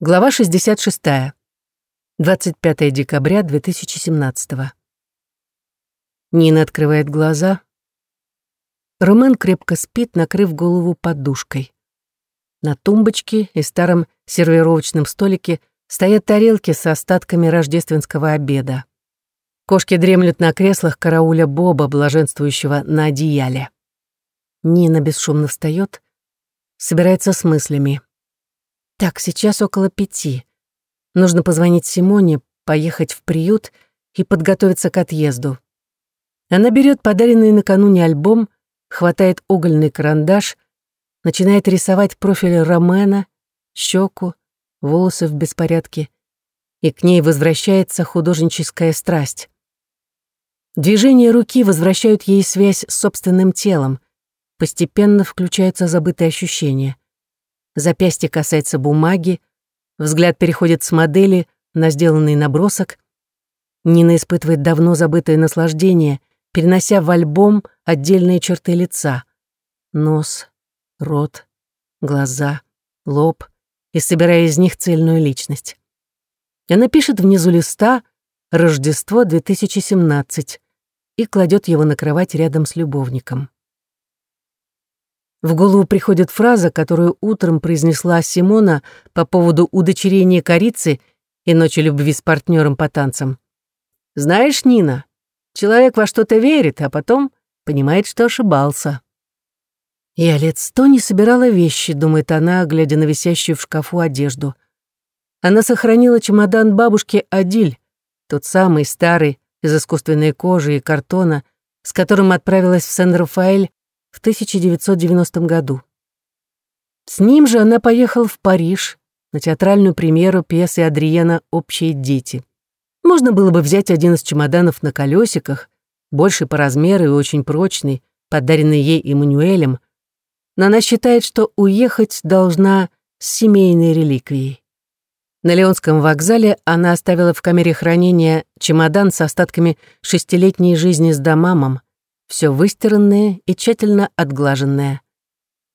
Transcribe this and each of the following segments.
Глава 66. 25 декабря 2017. Нина открывает глаза. Ромен крепко спит, накрыв голову подушкой. На тумбочке и старом сервировочном столике стоят тарелки с остатками рождественского обеда. Кошки дремлют на креслах карауля Боба, блаженствующего на одеяле. Нина бесшумно встает, собирается с мыслями. Так, сейчас около пяти. Нужно позвонить Симоне, поехать в приют и подготовиться к отъезду. Она берет подаренный накануне альбом, хватает угольный карандаш, начинает рисовать профиль Ромена, щеку, волосы в беспорядке, и к ней возвращается художническая страсть. Движения руки возвращают ей связь с собственным телом, постепенно включаются забытые ощущения — запястье касается бумаги, взгляд переходит с модели на сделанный набросок. Нина испытывает давно забытое наслаждение, перенося в альбом отдельные черты лица. Нос, рот, глаза, лоб и собирая из них цельную личность. Она пишет внизу листа «Рождество 2017» и кладет его на кровать рядом с любовником. В голову приходит фраза, которую утром произнесла Симона по поводу удочерения корицы и ночи любви с партнером по танцам. «Знаешь, Нина, человек во что-то верит, а потом понимает, что ошибался». «Я лет сто не собирала вещи», — думает она, глядя на висящую в шкафу одежду. Она сохранила чемодан бабушки Адиль, тот самый старый, из искусственной кожи и картона, с которым отправилась в Сен-Рафаэль в 1990 году. С ним же она поехала в Париж на театральную премьеру пьесы Адриена «Общие дети». Можно было бы взять один из чемоданов на колесиках, больше по размеру и очень прочный, подаренный ей Эммануэлем, но она считает, что уехать должна с семейной реликвией. На Леонском вокзале она оставила в камере хранения чемодан с остатками шестилетней жизни с домамом, все выстиранное и тщательно отглаженное.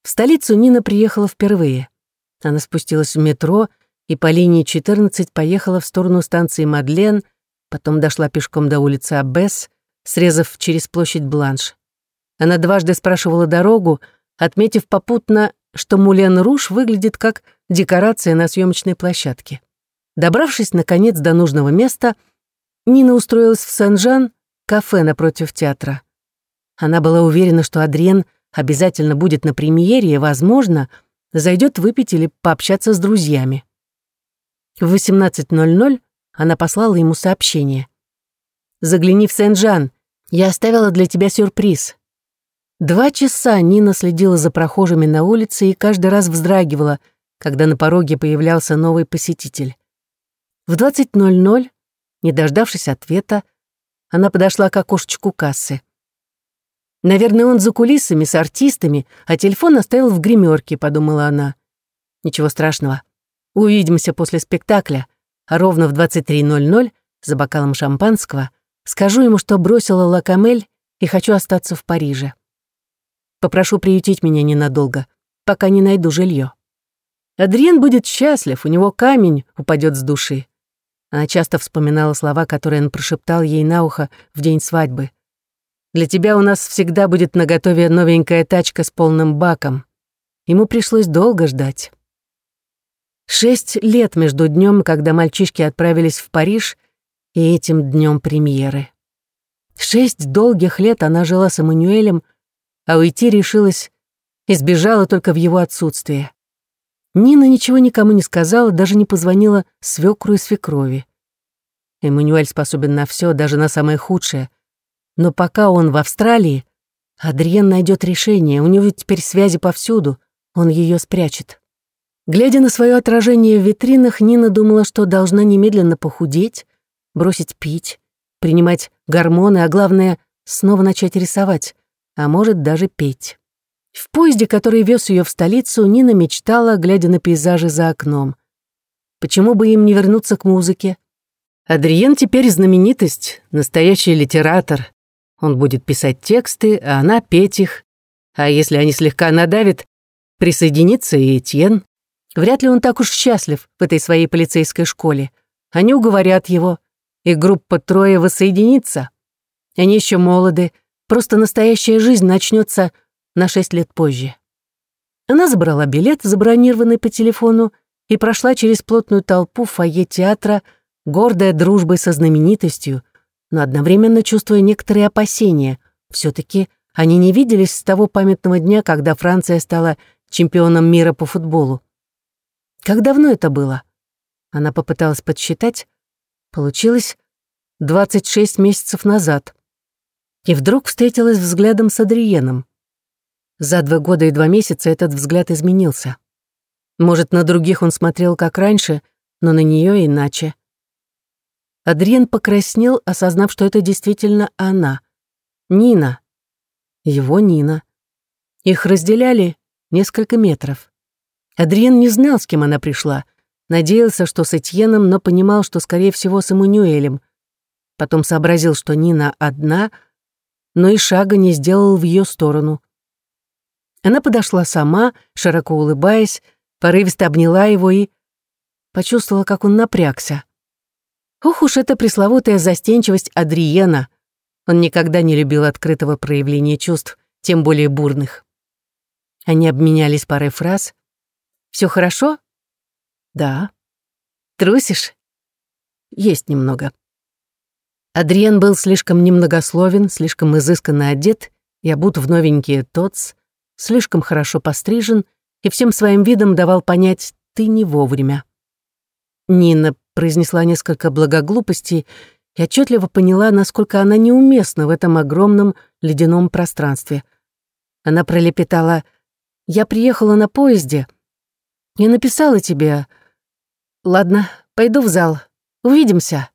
В столицу Нина приехала впервые. Она спустилась в метро и по линии 14 поехала в сторону станции Мадлен, потом дошла пешком до улицы Аббес, срезав через площадь Бланш. Она дважды спрашивала дорогу, отметив попутно, что Мулен-Руш выглядит как декорация на съемочной площадке. Добравшись, наконец, до нужного места, Нина устроилась в Сен-Жан, кафе напротив театра. Она была уверена, что Адриен обязательно будет на премьере и, возможно, зайдет выпить или пообщаться с друзьями. В 18.00 она послала ему сообщение. «Загляни в Сен-Жан. Я оставила для тебя сюрприз». Два часа Нина следила за прохожими на улице и каждый раз вздрагивала, когда на пороге появлялся новый посетитель. В 20.00, не дождавшись ответа, она подошла к окошечку кассы. Наверное, он за кулисами с артистами, а телефон оставил в гримерке, подумала она. Ничего страшного. Увидимся после спектакля, а ровно в 23.00 за бокалом шампанского скажу ему, что бросила Лакамель и хочу остаться в Париже. Попрошу приютить меня ненадолго, пока не найду жилье. Адриен будет счастлив, у него камень упадет с души. Она часто вспоминала слова, которые он прошептал ей на ухо в день свадьбы — для тебя у нас всегда будет наготове новенькая тачка с полным баком. Ему пришлось долго ждать. Шесть лет между днем, когда мальчишки отправились в Париж, и этим днем премьеры. Шесть долгих лет она жила с Эммануэлем, а уйти решилась и сбежала только в его отсутствие. Нина ничего никому не сказала, даже не позвонила свекру и свекрови. Эммануэль способен на все, даже на самое худшее — но пока он в Австралии, Адриен найдет решение, у него теперь связи повсюду, он ее спрячет. Глядя на свое отражение в витринах, Нина думала, что должна немедленно похудеть, бросить пить, принимать гормоны, а главное, снова начать рисовать, а может даже петь. В поезде, который вез ее в столицу, Нина мечтала, глядя на пейзажи за окном. Почему бы им не вернуться к музыке? Адриен теперь знаменитость, настоящий литератор, он будет писать тексты, а она петь их. А если они слегка надавят, присоединится и Этьен. Вряд ли он так уж счастлив в этой своей полицейской школе. Они уговорят его, и группа трое воссоединится. Они еще молоды, просто настоящая жизнь начнется на шесть лет позже. Она забрала билет, забронированный по телефону, и прошла через плотную толпу в фойе театра, гордая дружбой со знаменитостью, но одновременно чувствуя некоторые опасения. все таки они не виделись с того памятного дня, когда Франция стала чемпионом мира по футболу. Как давно это было? Она попыталась подсчитать. Получилось 26 месяцев назад. И вдруг встретилась взглядом с Адриеном. За два года и два месяца этот взгляд изменился. Может, на других он смотрел как раньше, но на нее иначе. Адриен покраснел, осознав, что это действительно она. Нина. Его Нина. Их разделяли несколько метров. Адриен не знал, с кем она пришла. Надеялся, что с Этьеном, но понимал, что, скорее всего, с Эммануэлем. Потом сообразил, что Нина одна, но и шага не сделал в ее сторону. Она подошла сама, широко улыбаясь, порывисто обняла его и почувствовала, как он напрягся. Ох уж эта пресловутая застенчивость Адриена. Он никогда не любил открытого проявления чувств, тем более бурных. Они обменялись парой фраз. Все хорошо?» «Да». «Трусишь?» «Есть немного». Адриен был слишком немногословен, слишком изысканно одет и обут в новенькие тотс, слишком хорошо пострижен и всем своим видом давал понять «ты не вовремя». Нина произнесла несколько благоглупостей и отчетливо поняла, насколько она неуместна в этом огромном ледяном пространстве. Она пролепетала «Я приехала на поезде. Я написала тебе. Ладно, пойду в зал. Увидимся».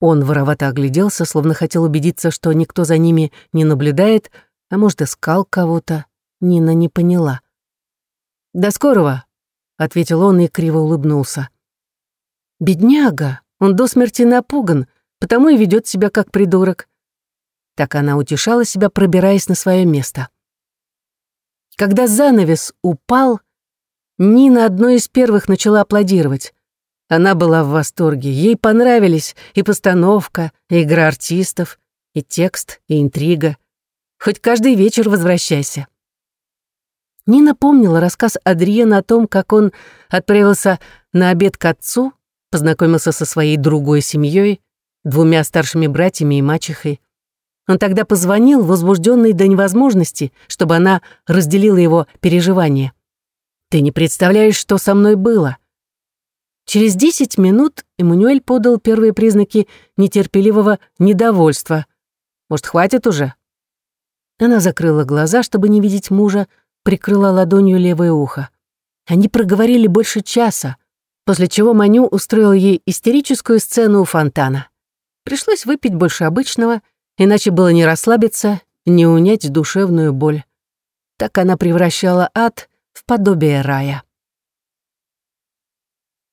Он воровато огляделся, словно хотел убедиться, что никто за ними не наблюдает, а может, искал кого-то. Нина не поняла. «До скорого», — ответил он и криво улыбнулся. «Бедняга, он до смерти напуган, потому и ведет себя как придурок». Так она утешала себя, пробираясь на свое место. Когда занавес упал, Нина одной из первых начала аплодировать. Она была в восторге, ей понравились и постановка, и игра артистов, и текст, и интрига. Хоть каждый вечер возвращайся. Нина помнила рассказ Адриена о том, как он отправился на обед к отцу, познакомился со своей другой семьей, двумя старшими братьями и мачехой. Он тогда позвонил, возбужденный до невозможности, чтобы она разделила его переживания. «Ты не представляешь, что со мной было». Через десять минут Эммануэль подал первые признаки нетерпеливого недовольства. «Может, хватит уже?» Она закрыла глаза, чтобы не видеть мужа, прикрыла ладонью левое ухо. Они проговорили больше часа, после чего Маню устроил ей истерическую сцену у фонтана. Пришлось выпить больше обычного, иначе было не расслабиться, не унять душевную боль. Так она превращала ад в подобие рая.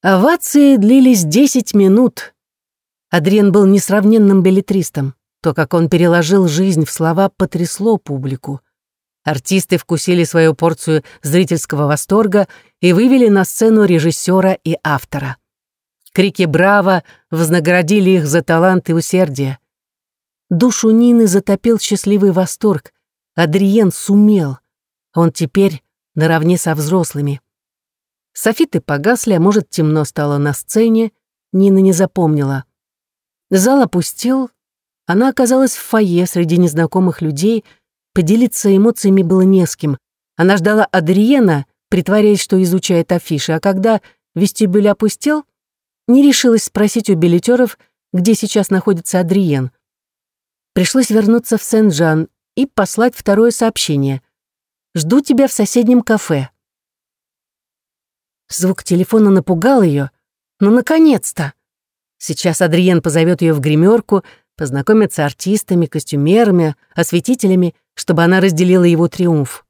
Овации длились десять минут. Адриен был несравненным билетристом. То, как он переложил жизнь в слова, потрясло публику. Артисты вкусили свою порцию зрительского восторга и вывели на сцену режиссера и автора. Крики «Браво!» вознаградили их за талант и усердие. Душу Нины затопил счастливый восторг. Адриен сумел. Он теперь наравне со взрослыми. Софиты погасли, а может, темно стало на сцене, Нина не запомнила. Зал опустел, она оказалась в фойе среди незнакомых людей, поделиться эмоциями было не с кем. Она ждала Адриена, притворяясь, что изучает афиши, а когда вестибюль опустел, не решилась спросить у билетеров, где сейчас находится Адриен. Пришлось вернуться в Сен-Жан и послать второе сообщение. «Жду тебя в соседнем кафе». Звук телефона напугал ее. «Ну, наконец-то!» Сейчас Адриен позовет ее в гримерку, познакомиться с артистами, костюмерами, осветителями, чтобы она разделила его триумф.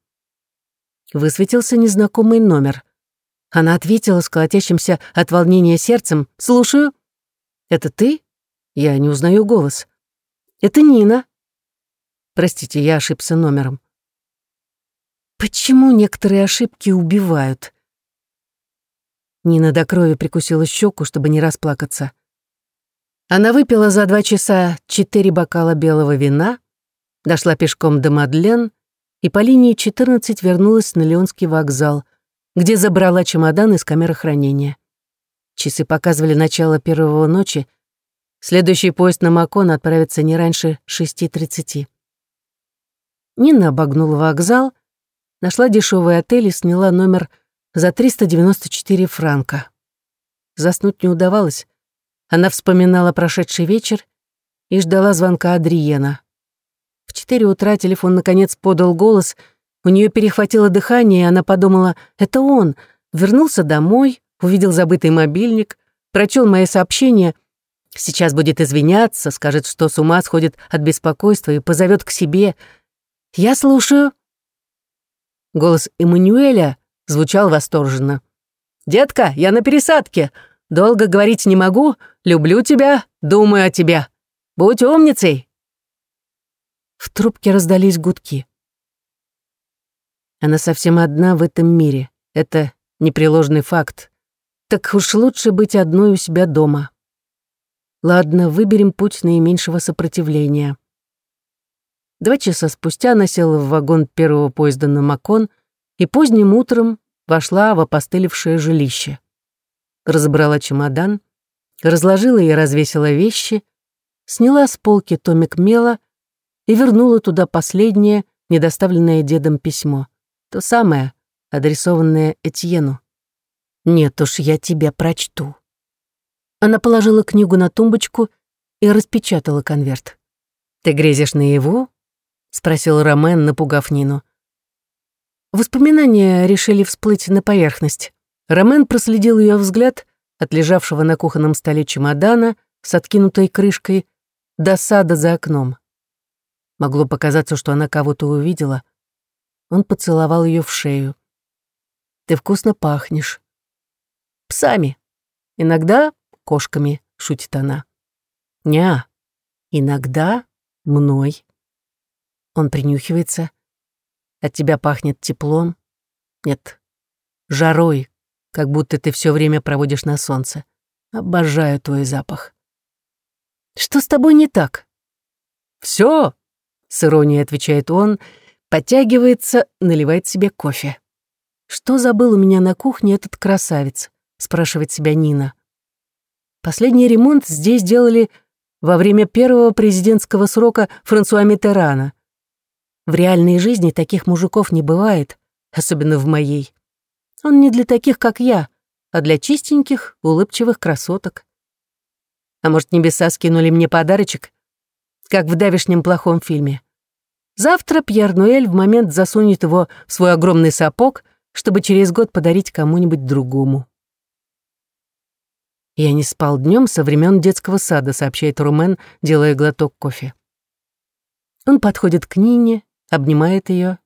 Высветился незнакомый номер. Она ответила с колотящимся от волнения сердцем «Слушаю». «Это ты?» Я не узнаю голос. «Это Нина». Простите, я ошибся номером. Почему некоторые ошибки убивают? Нина до крови прикусила щеку, чтобы не расплакаться. Она выпила за два часа четыре бокала белого вина, дошла пешком до Мадлен и по линии 14 вернулась на Леонский вокзал, где забрала чемодан из камеры хранения. Часы показывали начало первого ночи. Следующий поезд на Макон отправится не раньше 6.30. Нина обогнула вокзал, нашла дешевый отель и сняла номер за 394 франка. Заснуть не удавалось. Она вспоминала прошедший вечер и ждала звонка Адриена. Четыре утра телефон наконец подал голос, у нее перехватило дыхание, и она подумала, это он, вернулся домой, увидел забытый мобильник, прочел мои сообщения, сейчас будет извиняться, скажет, что с ума сходит от беспокойства и позовет к себе. «Я слушаю». Голос Эммануэля звучал восторженно. «Детка, я на пересадке. Долго говорить не могу. Люблю тебя, думаю о тебе. Будь умницей». В трубке раздались гудки. Она совсем одна в этом мире. Это непреложный факт. Так уж лучше быть одной у себя дома. Ладно, выберем путь наименьшего сопротивления. Два часа спустя она села в вагон первого поезда на Макон и поздним утром вошла в опостылевшее жилище. Разобрала чемодан, разложила и развесила вещи, сняла с полки томик мела и вернула туда последнее, недоставленное дедом письмо. То самое, адресованное Этьену. «Нет уж, я тебя прочту». Она положила книгу на тумбочку и распечатала конверт. «Ты грезишь наяву?» — спросил Ромен, напугав Нину. Воспоминания решили всплыть на поверхность. Ромен проследил ее взгляд от лежавшего на кухонном столе чемодана с откинутой крышкой до сада за окном. Могло показаться, что она кого-то увидела. Он поцеловал ее в шею. «Ты вкусно пахнешь». «Псами. Иногда кошками», — шутит она. «Ня, иногда мной». Он принюхивается. От тебя пахнет теплом. Нет, жарой, как будто ты все время проводишь на солнце. Обожаю твой запах. Что с тобой не так? Все, с иронией отвечает он, подтягивается, наливает себе кофе. Что забыл у меня на кухне этот красавец? спрашивает себя Нина. Последний ремонт здесь делали во время первого президентского срока Франсуа Миттерана. В реальной жизни таких мужиков не бывает, особенно в моей. Он не для таких, как я, а для чистеньких, улыбчивых красоток. А может, небеса скинули мне подарочек, как в давешнем плохом фильме. Завтра Пьер Нуэль в момент засунет его в свой огромный сапог, чтобы через год подарить кому-нибудь другому. «Я не спал днем со времен детского сада», сообщает Румен, делая глоток кофе. Он подходит к Нине, обнимает ее.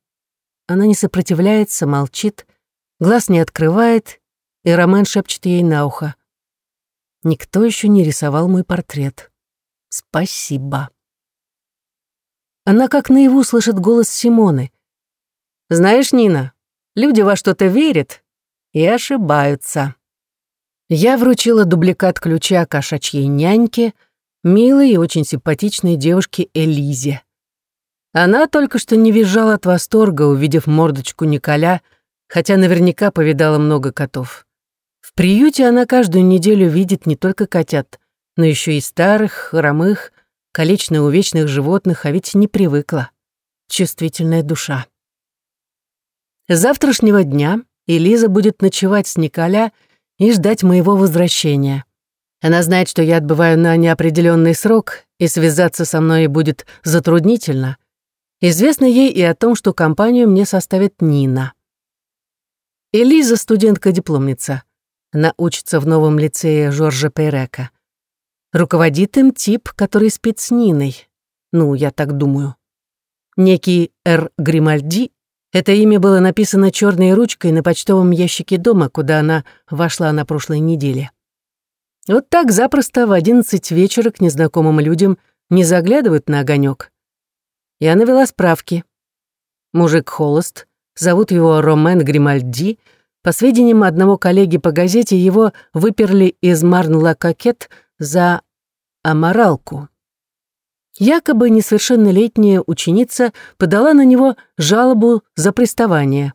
Она не сопротивляется, молчит, глаз не открывает, и Роман шепчет ей на ухо. «Никто еще не рисовал мой портрет. Спасибо». Она как наяву слышит голос Симоны. «Знаешь, Нина, люди во что-то верят и ошибаются». Я вручила дубликат ключа кошачьей няньке, милой и очень симпатичной девушке Элизе. Она только что не визжала от восторга, увидев мордочку Николя, хотя наверняка повидала много котов. В приюте она каждую неделю видит не только котят, но еще и старых, хромых, колечно-увечных животных, а ведь не привыкла. Чувствительная душа. С завтрашнего дня Элиза будет ночевать с Николя и ждать моего возвращения. Она знает, что я отбываю на неопределенный срок, и связаться со мной будет затруднительно — Известно ей и о том, что компанию мне составит Нина. Элиза — студентка-дипломница. Она учится в новом лицее Жоржа Пейрека. Руководит им тип, который спит с Ниной. Ну, я так думаю. Некий Р. Гримальди — это имя было написано черной ручкой на почтовом ящике дома, куда она вошла на прошлой неделе. Вот так запросто в одиннадцать вечера к незнакомым людям не заглядывают на огонек. Я навела справки. Мужик холост, зовут его Ромен Гримальди, По сведениям одного коллеги по газете, его выперли из Марн-Ла-Кокет за аморалку. Якобы несовершеннолетняя ученица подала на него жалобу за приставание.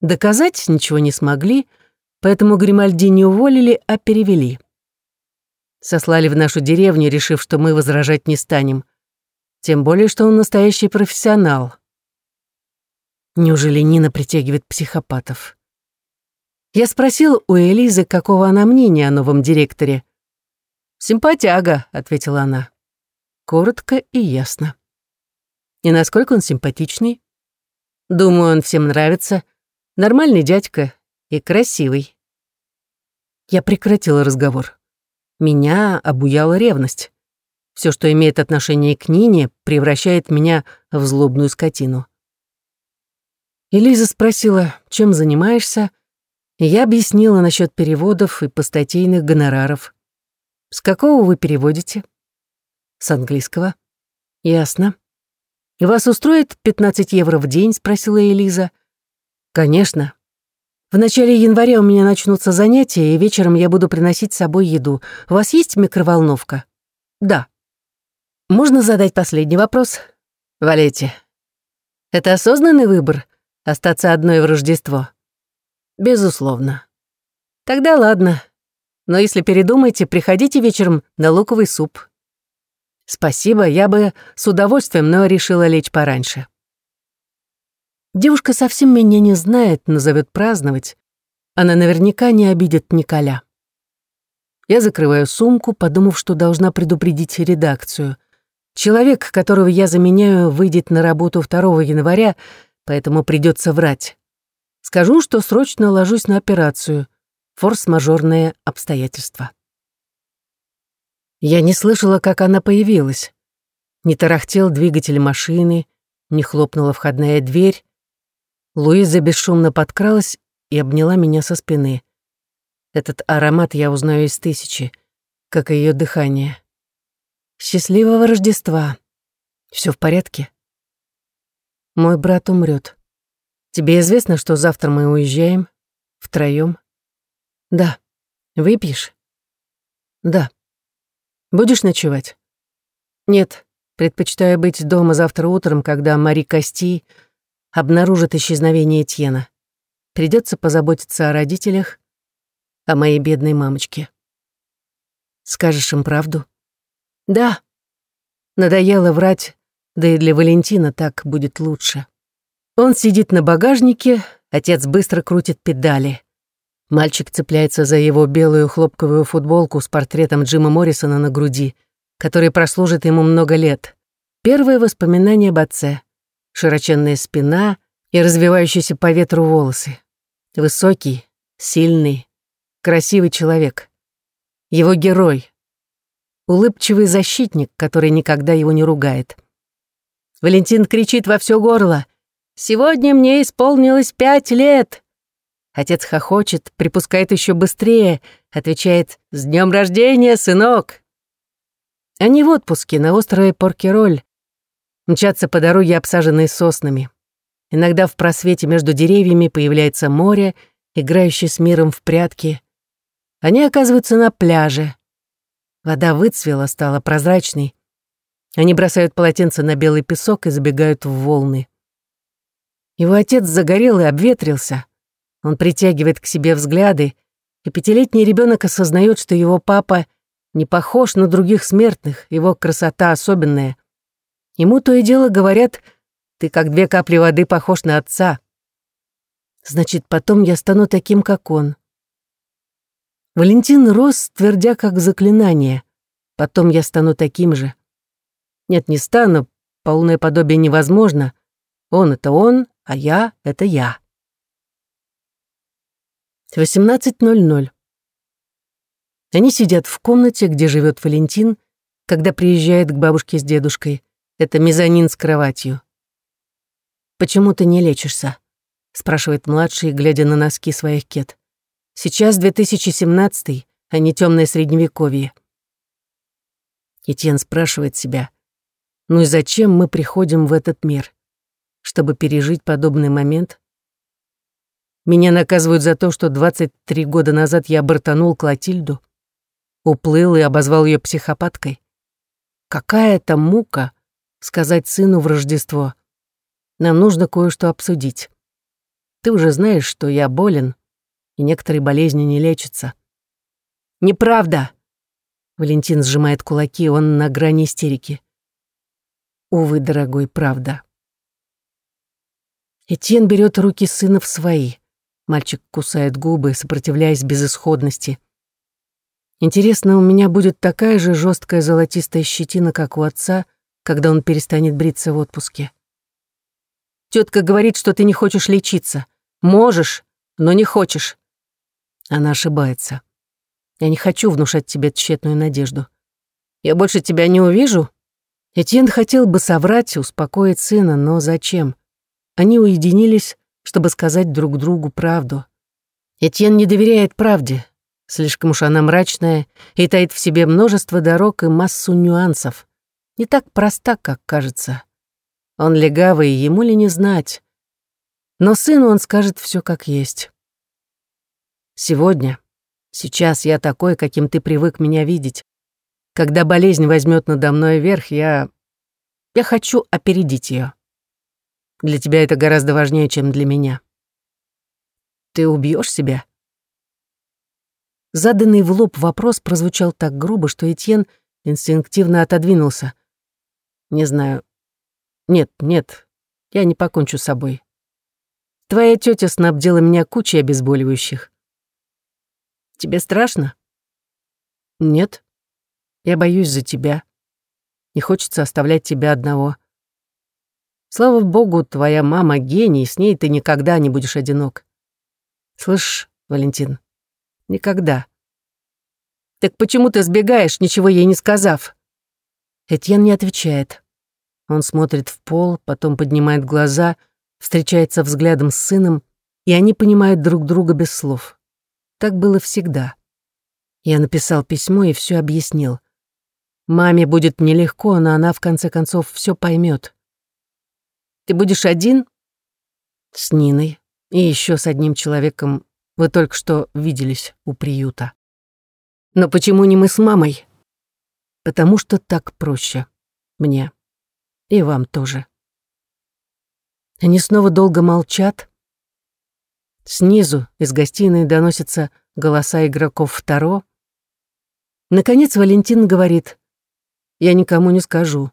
Доказать ничего не смогли, поэтому Гримальди не уволили, а перевели. Сослали в нашу деревню, решив, что мы возражать не станем. Тем более, что он настоящий профессионал. Неужели Нина притягивает психопатов? Я спросил у Элизы, какого она мнения о новом директоре. «Симпатяга», — ответила она. Коротко и ясно. И насколько он симпатичный? Думаю, он всем нравится. Нормальный дядька и красивый. Я прекратила разговор. Меня обуяла ревность. Все, что имеет отношение к Нине, превращает меня в злобную скотину. Элиза спросила, чем занимаешься, и я объяснила насчет переводов и постатейных гонораров. «С какого вы переводите?» «С английского». «Ясно». «И вас устроит 15 евро в день?» — спросила Элиза. «Конечно. В начале января у меня начнутся занятия, и вечером я буду приносить с собой еду. У вас есть микроволновка?» «Да». «Можно задать последний вопрос?» «Валете, это осознанный выбор — остаться одной в Рождество?» «Безусловно». «Тогда ладно. Но если передумаете, приходите вечером на луковый суп. Спасибо, я бы с удовольствием, но решила лечь пораньше. Девушка совсем меня не знает, назовет праздновать. Она наверняка не обидит Николя. Я закрываю сумку, подумав, что должна предупредить редакцию. Человек, которого я заменяю, выйдет на работу 2 января, поэтому придется врать. Скажу, что срочно ложусь на операцию. Форс-мажорные обстоятельства. Я не слышала, как она появилась. Не тарахтел двигатель машины, не хлопнула входная дверь. Луиза бесшумно подкралась и обняла меня со спины. Этот аромат я узнаю из тысячи, как и ее дыхание. Счастливого Рождества. Все в порядке? Мой брат умрет. Тебе известно, что завтра мы уезжаем? Втроем? Да. Выпьешь? Да. Будешь ночевать? Нет, предпочитаю быть дома завтра утром, когда Мари Кости обнаружит исчезновение Тьена. Придется позаботиться о родителях, о моей бедной мамочке. Скажешь им правду? Да. Надоело врать, да и для Валентина так будет лучше. Он сидит на багажнике, отец быстро крутит педали. Мальчик цепляется за его белую хлопковую футболку с портретом Джима Моррисона на груди, который прослужит ему много лет. Первое воспоминание об отце. Широченная спина и развивающиеся по ветру волосы. Высокий, сильный, красивый человек. Его герой. Улыбчивый защитник, который никогда его не ругает. Валентин кричит во все горло. «Сегодня мне исполнилось пять лет!» Отец хохочет, припускает еще быстрее, отвечает «С днем рождения, сынок!» Они в отпуске на острове Поркероль. Мчатся по дороге, обсаженной соснами. Иногда в просвете между деревьями появляется море, играющее с миром в прятки. Они оказываются на пляже. Вода выцвела, стала прозрачной. Они бросают полотенце на белый песок и забегают в волны. Его отец загорел и обветрился. Он притягивает к себе взгляды, и пятилетний ребенок осознает, что его папа не похож на других смертных, его красота особенная. Ему то и дело говорят, ты как две капли воды похож на отца. Значит, потом я стану таким, как он. Валентин рос, твердя как заклинание. Потом я стану таким же. Нет, не стану, полное подобие невозможно. Он — это он, а я — это я. 18.00. Они сидят в комнате, где живет Валентин, когда приезжает к бабушке с дедушкой. Это мезонин с кроватью. «Почему ты не лечишься?» — спрашивает младший, глядя на носки своих кет. «Сейчас 2017 а не темное средневековье». Этьен спрашивает себя, «Ну и зачем мы приходим в этот мир? Чтобы пережить подобный момент?» Меня наказывают за то, что 23 года назад я бортанул Клотильду, уплыл и обозвал ее психопаткой. Какая это мука сказать сыну в Рождество. Нам нужно кое-что обсудить. Ты уже знаешь, что я болен, и некоторые болезни не лечатся. Неправда! Валентин сжимает кулаки, он на грани истерики. Увы, дорогой, правда. Этьен берет руки сына в свои. Мальчик кусает губы, сопротивляясь безысходности. Интересно, у меня будет такая же жесткая золотистая щетина, как у отца, когда он перестанет бриться в отпуске. Тетка говорит, что ты не хочешь лечиться. Можешь, но не хочешь. Она ошибается. Я не хочу внушать тебе тщетную надежду. Я больше тебя не увижу. Этьен хотел бы соврать, успокоить сына, но зачем? Они уединились, чтобы сказать друг другу правду. Этьен не доверяет правде. Слишком уж она мрачная и таит в себе множество дорог и массу нюансов. Не так проста, как кажется. Он легавый, ему ли не знать. Но сыну он скажет все как есть. Сегодня, сейчас я такой, каким ты привык меня видеть. Когда болезнь возьмет надо мной верх, я... Я хочу опередить ее. Для тебя это гораздо важнее, чем для меня. Ты убьешь себя? Заданный в лоб вопрос прозвучал так грубо, что Этьен инстинктивно отодвинулся. Не знаю. Нет, нет, я не покончу с собой. Твоя тетя снабдила меня кучей обезболивающих. Тебе страшно? Нет. Я боюсь за тебя. Не хочется оставлять тебя одного. Слава богу, твоя мама гений, с ней ты никогда не будешь одинок. Слышь, Валентин, никогда. Так почему ты сбегаешь, ничего ей не сказав? Этьен не отвечает. Он смотрит в пол, потом поднимает глаза, встречается взглядом с сыном, и они понимают друг друга без слов. Так было всегда. Я написал письмо и все объяснил. Маме будет нелегко, но она в конце концов все поймет. Ты будешь один? С Ниной и еще с одним человеком. Вы только что виделись у приюта. Но почему не мы с мамой? Потому что так проще. Мне. И вам тоже. Они снова долго молчат. Снизу из гостиной доносятся голоса игроков второ. Наконец Валентин говорит, «Я никому не скажу».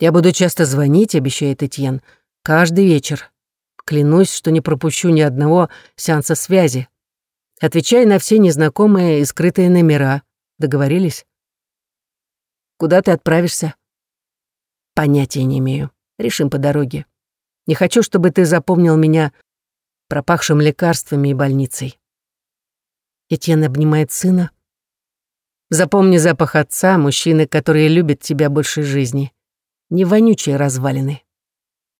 «Я буду часто звонить», — обещает Этьен, «каждый вечер. Клянусь, что не пропущу ни одного сеанса связи. Отвечай на все незнакомые и скрытые номера. Договорились?» «Куда ты отправишься?» «Понятия не имею. Решим по дороге. Не хочу, чтобы ты запомнил меня пропахшим лекарствами и больницей». Этьен обнимает сына. «Запомни запах отца, мужчины, который любит тебя больше жизни. Не вонючие развалины».